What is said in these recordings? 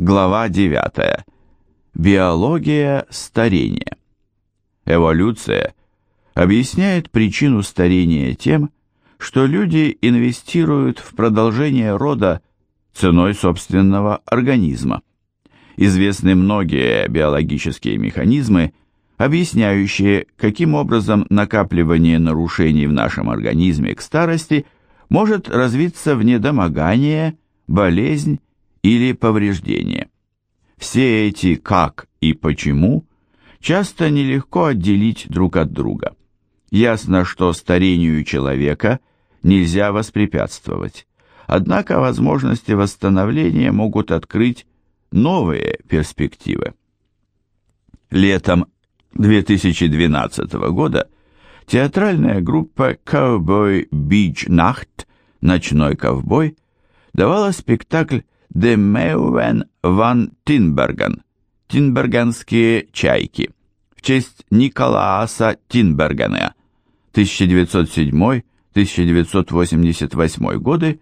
Глава 9. Биология старения. Эволюция объясняет причину старения тем, что люди инвестируют в продолжение рода ценой собственного организма. Известны многие биологические механизмы, объясняющие, каким образом накапливание нарушений в нашем организме к старости может развиться в недомогание, болезнь или повреждение. Все эти «как» и «почему» часто нелегко отделить друг от друга. Ясно, что старению человека нельзя воспрепятствовать, однако возможности восстановления могут открыть новые перспективы. Летом 2012 года театральная группа Cowboy Beach Nacht «Ночной ковбой» давала спектакль «De Meeuwen van Tinbergen» «Тинберганские чайки» в честь Николааса Тинбергена 1907-1988 годы,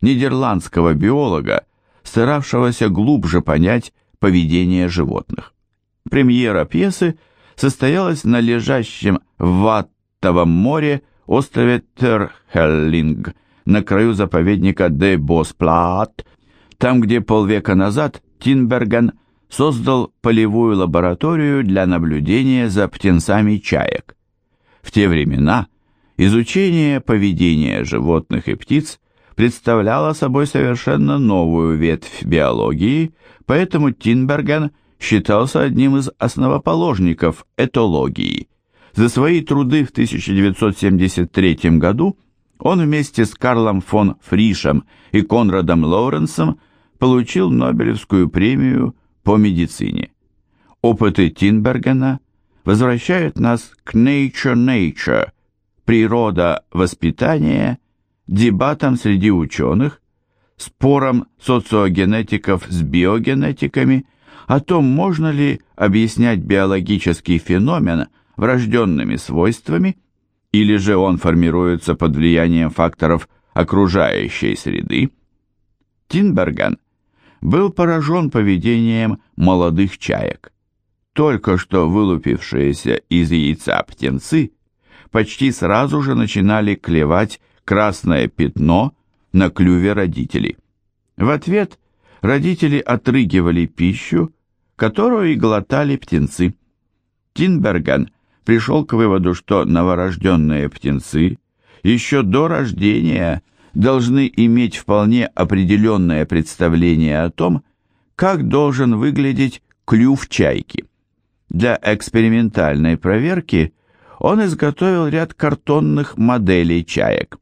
нидерландского биолога, старавшегося глубже понять поведение животных. Премьера пьесы состоялась на лежащем в Ваттовом море острове Терхеллинг на краю заповедника Де Босплаат, там, где полвека назад Тинберген создал полевую лабораторию для наблюдения за птенцами чаек. В те времена изучение поведения животных и птиц представляло собой совершенно новую ветвь биологии, поэтому Тинберген считался одним из основоположников этологии. За свои труды в 1973 году он вместе с Карлом фон Фришем и Конрадом Лоуренсом получил Нобелевскую премию по медицине. Опыты Тинбергена возвращают нас к Nature Nature, природа воспитания, дебатам среди ученых, спорам социогенетиков с биогенетиками о том, можно ли объяснять биологический феномен врожденными свойствами, или же он формируется под влиянием факторов окружающей среды. Тинберген был поражен поведением молодых чаек. Только что вылупившиеся из яйца птенцы почти сразу же начинали клевать красное пятно на клюве родителей. В ответ родители отрыгивали пищу, которую и глотали птенцы. Тинберген пришел к выводу, что новорожденные птенцы еще до рождения должны иметь вполне определенное представление о том, как должен выглядеть клюв чайки. Для экспериментальной проверки он изготовил ряд картонных моделей чаек.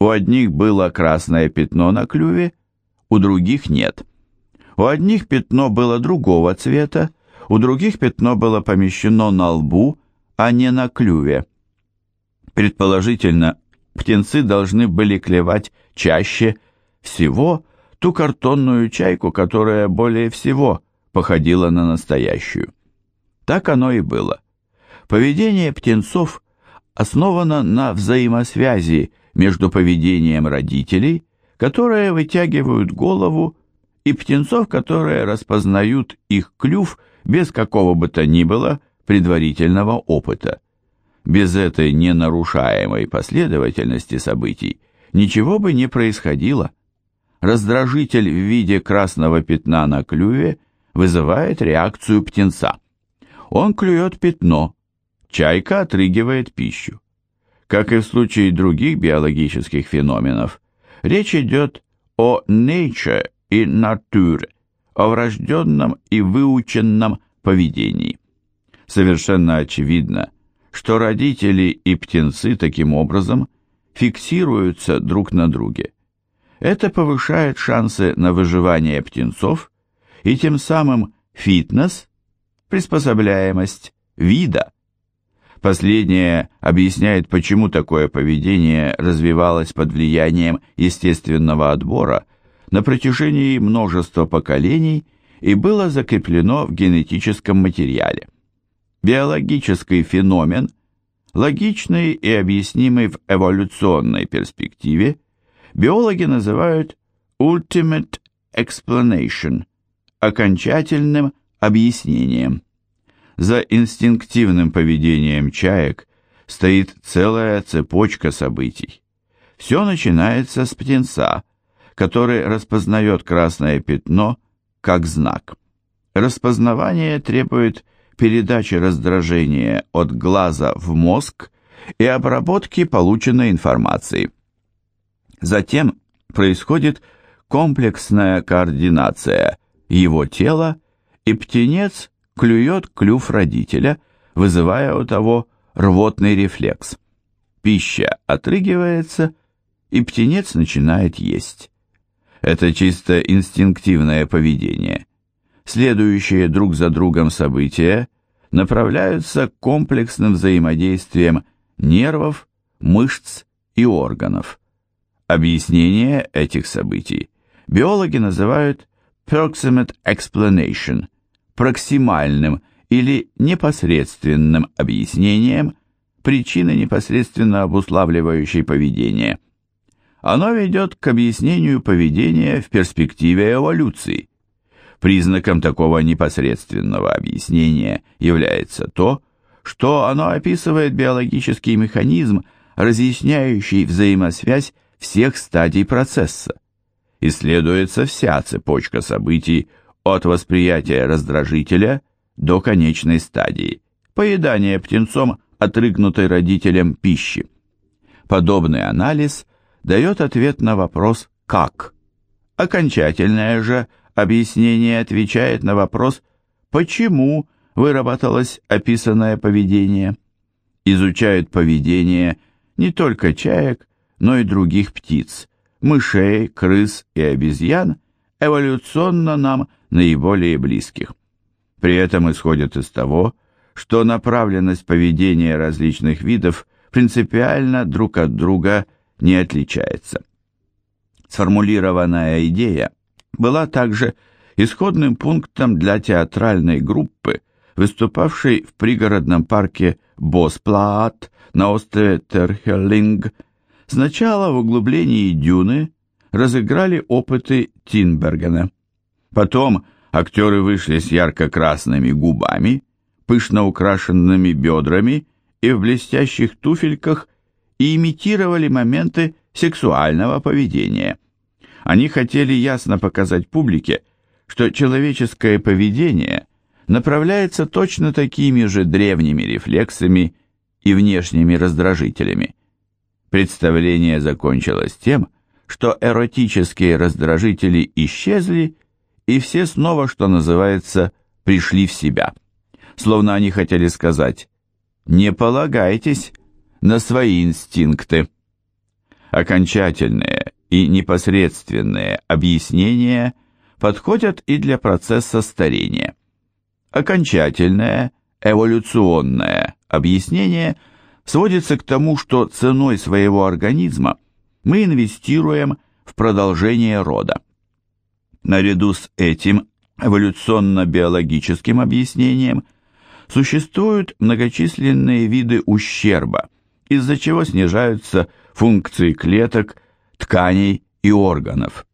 У одних было красное пятно на клюве, у других нет. У одних пятно было другого цвета, у других пятно было помещено на лбу, а не на клюве. Предположительно, птенцы должны были клевать чаще всего ту картонную чайку, которая более всего походила на настоящую. Так оно и было. Поведение птенцов основано на взаимосвязи между поведением родителей, которые вытягивают голову, и птенцов, которые распознают их клюв без какого бы то ни было предварительного опыта. Без этой ненарушаемой последовательности событий ничего бы не происходило. Раздражитель в виде красного пятна на клюве вызывает реакцию птенца. Он клюет пятно, чайка отрыгивает пищу. Как и в случае других биологических феноменов, речь идет о nature и nature, о врожденном и выученном поведении. Совершенно очевидно, что родители и птенцы таким образом фиксируются друг на друге. Это повышает шансы на выживание птенцов и тем самым фитнес, приспособляемость вида. Последнее объясняет, почему такое поведение развивалось под влиянием естественного отбора на протяжении множества поколений и было закреплено в генетическом материале биологический феномен, логичный и объяснимый в эволюционной перспективе, биологи называют ultimate explanation, окончательным объяснением. За инстинктивным поведением чаек стоит целая цепочка событий. Все начинается с птенца, который распознает красное пятно как знак. Распознавание требует передачи раздражения от глаза в мозг и обработки полученной информации. Затем происходит комплексная координация его тела, и птенец клюет клюв родителя, вызывая у того рвотный рефлекс. Пища отрыгивается, и птенец начинает есть. Это чисто инстинктивное поведение. Следующие друг за другом события направляются комплексным взаимодействием нервов, мышц и органов. Объяснение этих событий биологи называют proximate explanation, проксимальным или непосредственным объяснением причины, непосредственно обуславливающей поведение. Оно ведет к объяснению поведения в перспективе эволюции. Признаком такого непосредственного объяснения является то, что оно описывает биологический механизм, разъясняющий взаимосвязь всех стадий процесса. Исследуется вся цепочка событий от восприятия раздражителя до конечной стадии – поедания птенцом отрыгнутой родителем пищи. Подобный анализ дает ответ на вопрос «как?». Окончательное же объяснение отвечает на вопрос «почему?» выработалось описанное поведение. Изучают поведение не только чаек, но и других птиц, мышей, крыс и обезьян, эволюционно нам наиболее близких. При этом исходят из того, что направленность поведения различных видов принципиально друг от друга не отличается. Сформулированная идея была также исходным пунктом для театральной группы, выступавшей в пригородном парке Босплаат на острове Терхеллинг Сначала в углублении дюны разыграли опыты Тинбергена. Потом актеры вышли с ярко-красными губами, пышно украшенными бедрами и в блестящих туфельках и имитировали моменты сексуального поведения. Они хотели ясно показать публике, что человеческое поведение направляется точно такими же древними рефлексами и внешними раздражителями. Представление закончилось тем, что эротические раздражители исчезли, и все снова, что называется, пришли в себя. Словно они хотели сказать «не полагайтесь на свои инстинкты». Окончательные и непосредственные объяснения подходят и для процесса старения. Окончательное эволюционное объяснение – сводится к тому, что ценой своего организма мы инвестируем в продолжение рода. Наряду с этим эволюционно-биологическим объяснением существуют многочисленные виды ущерба, из-за чего снижаются функции клеток, тканей и органов.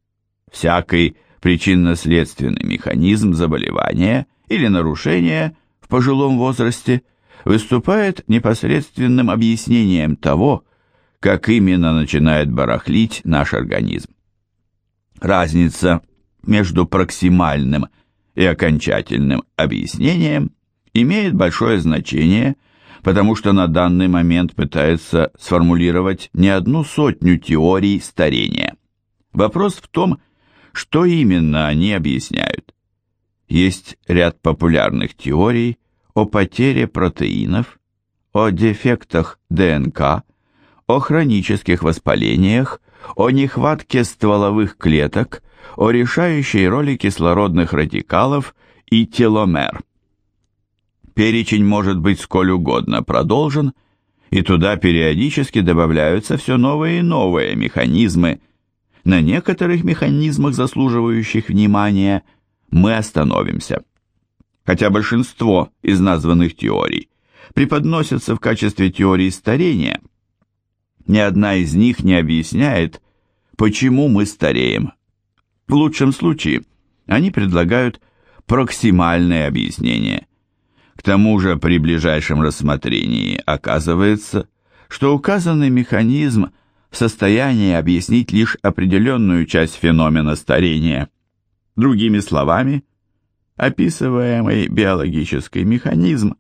Всякий причинно-следственный механизм заболевания или нарушения в пожилом возрасте выступает непосредственным объяснением того, как именно начинает барахлить наш организм. Разница между проксимальным и окончательным объяснением имеет большое значение, потому что на данный момент пытается сформулировать не одну сотню теорий старения. Вопрос в том, что именно они объясняют. Есть ряд популярных теорий, о потере протеинов, о дефектах ДНК, о хронических воспалениях, о нехватке стволовых клеток, о решающей роли кислородных радикалов и теломер. Перечень может быть сколь угодно продолжен, и туда периодически добавляются все новые и новые механизмы. На некоторых механизмах, заслуживающих внимания, мы остановимся хотя большинство из названных теорий преподносятся в качестве теории старения, ни одна из них не объясняет, почему мы стареем. В лучшем случае они предлагают проксимальное объяснение. К тому же при ближайшем рассмотрении оказывается, что указанный механизм в состоянии объяснить лишь определенную часть феномена старения. Другими словами, описываемый биологический механизм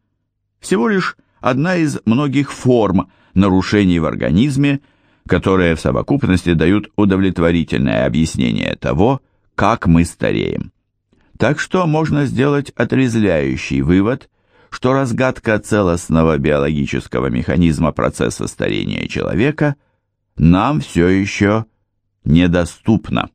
всего лишь одна из многих форм нарушений в организме, которые в совокупности дают удовлетворительное объяснение того, как мы стареем. Так что можно сделать отрезляющий вывод, что разгадка целостного биологического механизма процесса старения человека нам все еще недоступна.